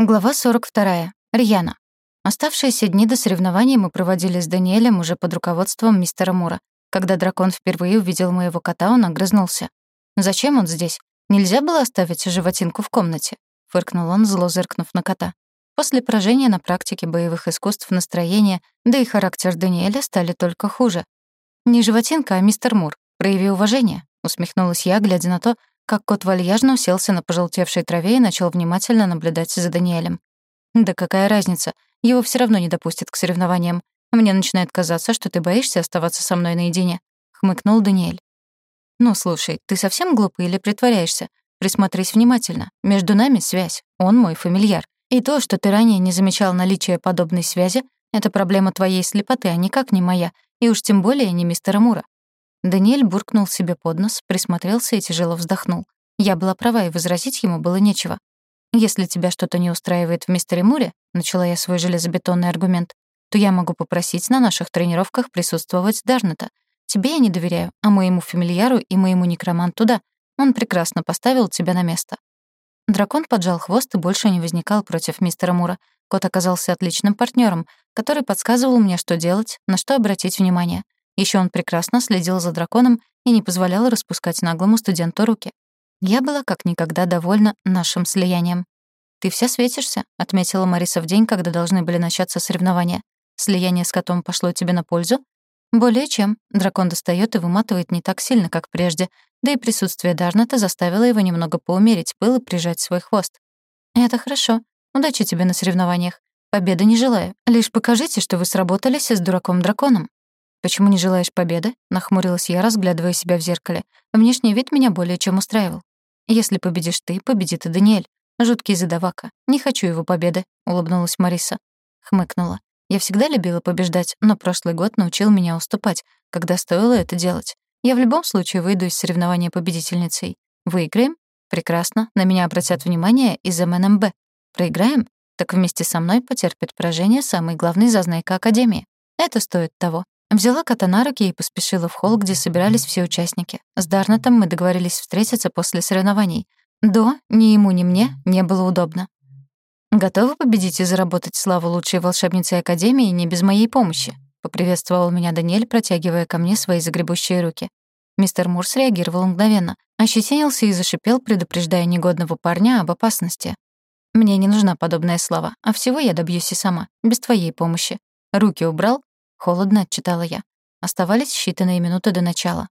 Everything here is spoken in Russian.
Глава 42. Рьяна. Оставшиеся дни до соревнований мы проводили с Даниэлем уже под руководством мистера Мура. Когда дракон впервые увидел моего кота, он огрызнулся. «Зачем он здесь? Нельзя было оставить животинку в комнате?» — фыркнул он, зло зыркнув на кота. После поражения на практике боевых искусств настроение, да и характер Даниэля стали только хуже. «Не животинка, а мистер Мур. Прояви уважение», — усмехнулась я, глядя на то, как кот вальяжно уселся на пожелтевшей траве и начал внимательно наблюдать за Даниэлем. «Да какая разница? Его все равно не допустят к соревнованиям. Мне начинает казаться, что ты боишься оставаться со мной наедине», — хмыкнул Даниэль. «Ну, слушай, ты совсем глупый или притворяешься? Присмотрись внимательно. Между нами связь. Он мой фамильяр. И то, что ты ранее не замечал наличия подобной связи, это проблема твоей слепоты, а никак не моя, и уж тем более не мистера Мура. Даниэль буркнул себе под нос, присмотрелся и тяжело вздохнул. Я была права, и возразить ему было нечего. «Если тебя что-то не устраивает в мистере Муре», — начала я свой железобетонный аргумент, то я могу попросить на наших тренировках присутствовать Дарната. Тебе я не доверяю, а моему фамильяру и моему некроманту да. Он прекрасно поставил тебя на место». Дракон поджал хвост и больше не возникал против мистера Мура. Кот оказался отличным партнером, который подсказывал мне, что делать, на что обратить внимание. Еще он прекрасно следил за драконом и не позволял распускать наглому студенту руки. Я была как никогда довольна нашим слиянием. «Ты вся светишься», — отметила Мариса в день, когда должны были начаться соревнования. «Слияние с котом пошло тебе на пользу?» «Более чем. Дракон достает и выматывает не так сильно, как прежде, да и присутствие Дарната заставило его немного поумерить пыл и прижать свой хвост. «Это хорошо. Удачи тебе на соревнованиях. Победы не желаю. Лишь покажите, что вы сработались с дураком-драконом». «Почему не желаешь победы?» — нахмурилась я, разглядывая себя в зеркале. Внешний вид меня более чем устраивал. «Если победишь ты, победит и Даниэль. Жуткий задавака. Не хочу его победы», — улыбнулась Мариса. Хмыкнула. Я всегда любила побеждать, но прошлый год научил меня уступать, когда стоило это делать. Я в любом случае выйду из соревнования победительницей. Выиграем? Прекрасно. На меня обратят внимание из МНМБ. Проиграем? Так вместе со мной потерпит поражение самый главный зазнайка Академии. Это стоит того. Взяла кота на руки и поспешила в холл, где собирались все участники. С Дарнетом мы договорились встретиться после соревнований. До ни ему, ни мне не было удобно. «Готовы победить и заработать славу лучшей волшебницы Академии не без моей помощи?» — поприветствовал меня Даниэль, протягивая ко мне свои загребущие руки. Мистер Мур среагировал мгновенно, ощетинился и зашипел, предупреждая негодного парня об опасности. «Мне не нужна подобная слава, а всего я добьюсь и сама, без твоей помощи. Руки убрал, Холодно отчитала я. Оставались считанные минуты до начала.